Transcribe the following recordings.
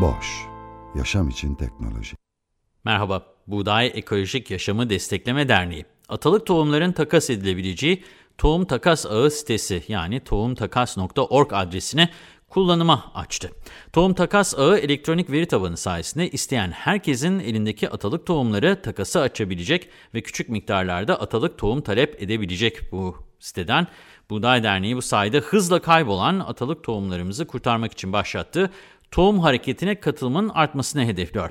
Boş, yaşam için teknoloji. Merhaba, Buğday Ekolojik Yaşamı Destekleme Derneği. Atalık tohumların takas edilebileceği Tohum Takas Ağı sitesi yani tohumtakas.org adresine kullanıma açtı. Tohum Takas Ağı elektronik veri tabanı sayesinde isteyen herkesin elindeki atalık tohumları takası açabilecek ve küçük miktarlarda atalık tohum talep edebilecek bu siteden. Buğday Derneği bu sayede hızla kaybolan atalık tohumlarımızı kurtarmak için başlattığı tohum hareketine katılımın artmasını hedefliyor.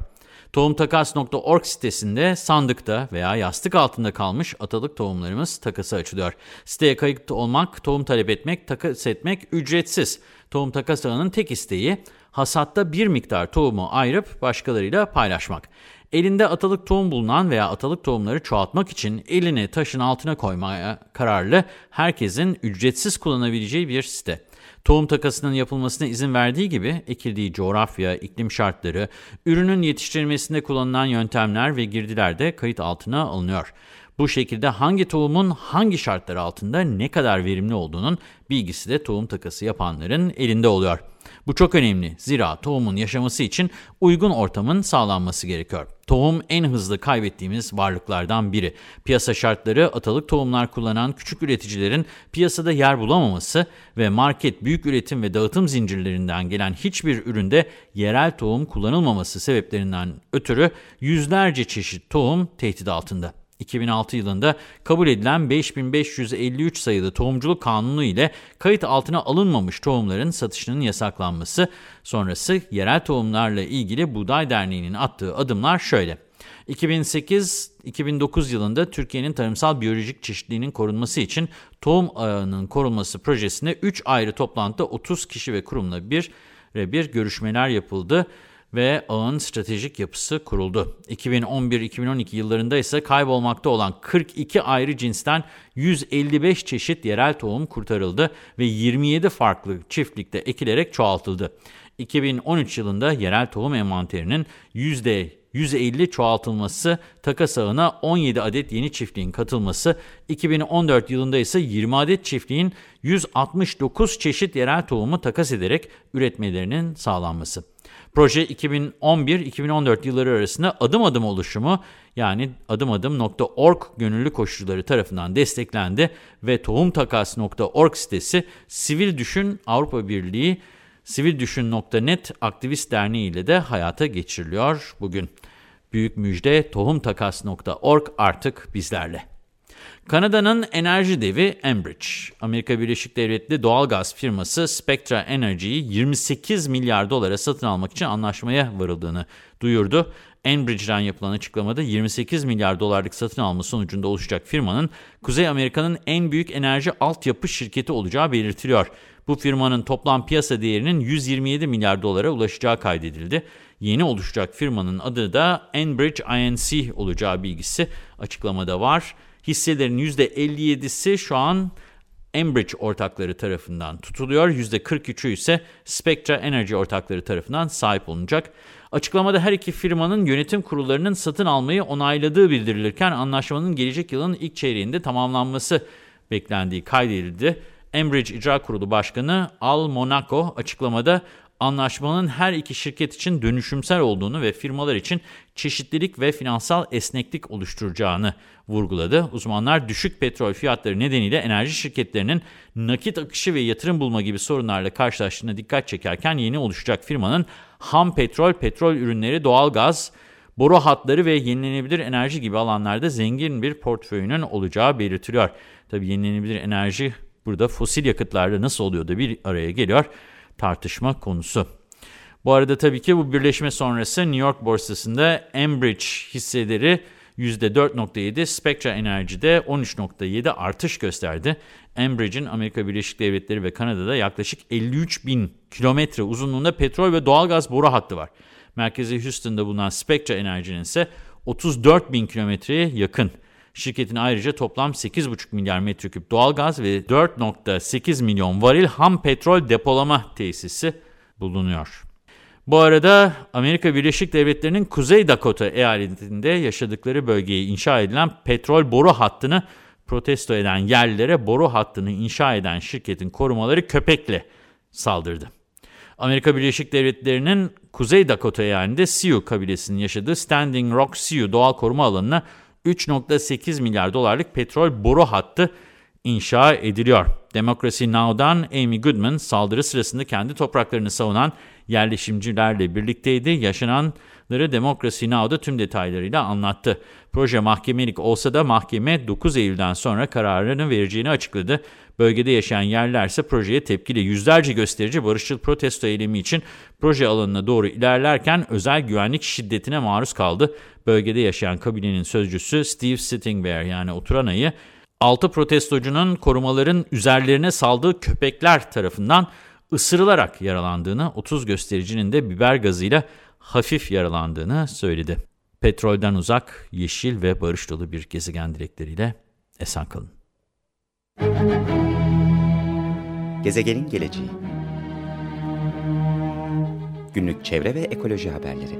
Tohumtakas.org sitesinde sandıkta veya yastık altında kalmış atalık tohumlarımız takası açılıyor. Siteye kayıt olmak, tohum talep etmek, takas etmek ücretsiz. Tohum takas ağının tek isteği hasatta bir miktar tohumu ayırıp başkalarıyla paylaşmak. Elinde atalık tohum bulunan veya atalık tohumları çoğaltmak için elini taşın altına koymaya kararlı herkesin ücretsiz kullanabileceği bir site. Tohum takasının yapılmasına izin verdiği gibi ekildiği coğrafya, iklim şartları, ürünün yetiştirilmesinde kullanılan yöntemler ve girdiler de kayıt altına alınıyor. Bu şekilde hangi tohumun hangi şartlar altında ne kadar verimli olduğunun bilgisi de tohum takası yapanların elinde oluyor. Bu çok önemli zira tohumun yaşaması için uygun ortamın sağlanması gerekiyor. Tohum en hızlı kaybettiğimiz varlıklardan biri. Piyasa şartları atalık tohumlar kullanan küçük üreticilerin piyasada yer bulamaması ve market büyük üretim ve dağıtım zincirlerinden gelen hiçbir üründe yerel tohum kullanılmaması sebeplerinden ötürü yüzlerce çeşit tohum tehdit altında. 2006 yılında kabul edilen 5553 sayılı tohumculuk kanunu ile kayıt altına alınmamış tohumların satışının yasaklanması sonrası yerel tohumlarla ilgili Buğday Derneği'nin attığı adımlar şöyle. 2008-2009 yılında Türkiye'nin tarımsal biyolojik çeşitliliğinin korunması için tohum ağının korunması projesinde 3 ayrı toplantıda 30 kişi ve kurumla bir bir görüşmeler yapıldı ve ağın stratejik yapısı kuruldu. 2011-2012 yıllarında ise kaybolmakta olan 42 ayrı cinsten 155 çeşit yerel tohum kurtarıldı ve 27 farklı çiftlikte ekilerek çoğaltıldı. 2013 yılında yerel tohum envanterinin %150 çoğaltılması, takas ağına 17 adet yeni çiftliğin katılması, 2014 yılında ise 20 adet çiftliğin 169 çeşit yerel tohumu takas ederek üretmelerinin sağlanması. Proje 2011-2014 yılları arasında adım adım oluşumu yani adımadım.org gönüllü koşucuları tarafından desteklendi ve tohumtakas.org sitesi Sivil Düşün Avrupa Birliği Sivildüşün.net Aktivist Derneği ile de hayata geçiriliyor bugün. Büyük müjde tohumtakas.org artık bizlerle. Kanada'nın enerji devi Enbridge, Amerika Birleşik Devletleri doğalgaz firması Spectra Energy'yi 28 milyar dolara satın almak için anlaşmaya varıldığını duyurdu. Enbridge'den yapılan açıklamada 28 milyar dolarlık satın alma sonucunda oluşacak firmanın Kuzey Amerika'nın en büyük enerji altyapı şirketi olacağı belirtiliyor. Bu firmanın toplam piyasa değerinin 127 milyar dolara ulaşacağı kaydedildi. Yeni oluşacak firmanın adı da Enbridge INC olacağı bilgisi açıklamada var. Hisselerin %57'si şu an Enbridge ortakları tarafından tutuluyor. %43'ü ise Spectra Energy ortakları tarafından sahip olunacak. Açıklamada her iki firmanın yönetim kurullarının satın almayı onayladığı bildirilirken anlaşmanın gelecek yılın ilk çeyreğinde tamamlanması beklendiği kaydedildi. Enbridge İcra Kurulu Başkanı Al Monaco açıklamada anlaşmanın her iki şirket için dönüşümsel olduğunu ve firmalar için çeşitlilik ve finansal esneklik oluşturacağını vurguladı. Uzmanlar düşük petrol fiyatları nedeniyle enerji şirketlerinin nakit akışı ve yatırım bulma gibi sorunlarla karşılaştığına dikkat çekerken yeni oluşacak firmanın ham petrol, petrol ürünleri, doğalgaz, boru hatları ve yenilenebilir enerji gibi alanlarda zengin bir portföyünün olacağı belirtiliyor. Tabii yenilenebilir enerji burada fosil yakıtlarda nasıl oluyor da bir araya geliyor tartışma konusu. Bu arada tabii ki bu birleşme sonrası New York borsasında Enbridge hisseleri %4.7, Spectra Enerji'de 13.7 artış gösterdi. Enbridge'in Amerika Birleşik Devletleri ve Kanada'da yaklaşık 53 bin kilometre uzunluğunda petrol ve doğalgaz boru hattı var. Merkezi Houston'da bulunan Spectra Enerji'nin ise 34 bin kilometreye yakın. Şirketin ayrıca toplam 8,5 milyar metreküp doğalgaz ve 4,8 milyon varil ham petrol depolama tesisi bulunuyor. Bu arada Amerika Birleşik Devletleri'nin Kuzey Dakota eyaletinde yaşadıkları bölgeye inşa edilen petrol boru hattını protesto eden yerlilere boru hattını inşa eden şirketin korumaları köpekle saldırdı. Amerika Birleşik Devletleri'nin Kuzey Dakota eyalinde Sioux kabilesinin yaşadığı Standing Rock Sioux doğal koruma alanına 3.8 milyar dolarlık petrol boru hattı inşa ediliyor. Democracy Now'dan Amy Goodman saldırı sırasında kendi topraklarını savunan yerleşimcilerle birlikteydi. Yaşananları Democracy Now'da tüm detaylarıyla anlattı. Proje mahkemelik olsa da mahkeme 9 Eylül'den sonra kararını vereceğini açıkladı. Bölgede yaşayan yerler ise projeye tepkili yüzlerce gösterici barışçıl protesto eylemi için proje alanına doğru ilerlerken özel güvenlik şiddetine maruz kaldı. Bölgede yaşayan kabilenin sözcüsü Steve Sittingbear yani oturan ayı 6 protestocunun korumaların üzerlerine saldığı köpekler tarafından ısırılarak yaralandığını, 30 göstericinin de biber gazıyla hafif yaralandığını söyledi. Petrolden uzak, yeşil ve barış dolu bir gezegen dilekleriyle esen kalın. Gezegenin geleceği Günlük çevre ve ekoloji haberleri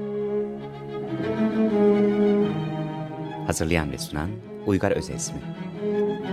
Hazırlayan ve sunan Uygar Özesmi